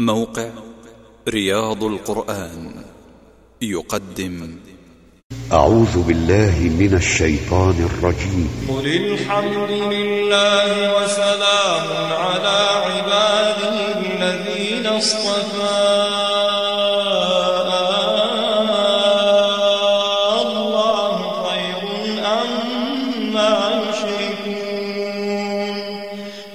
موقع رياض القرآن يقدم. أعوذ بالله من الشيطان الرجيم. قل الحمد لله وسلام على عباده الذين اصطفى.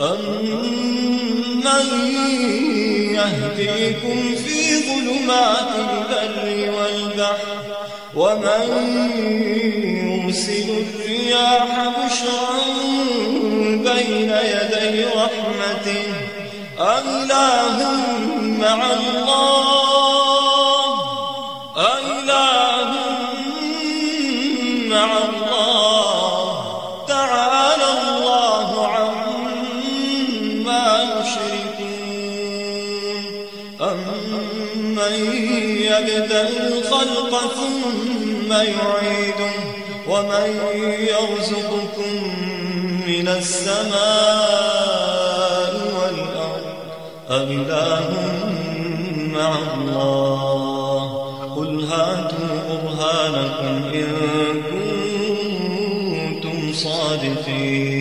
أمن يهديكم في ظلمات البر والبحر ومن يرسل الرياح بشرا بين يدي رحمته أإله مع الله أمن يبدأ الخلق ثم يعيده ومن يرزقكم من السماء والأرض أله مع الله قل هاتوا برهانكم إن كنتم صادقين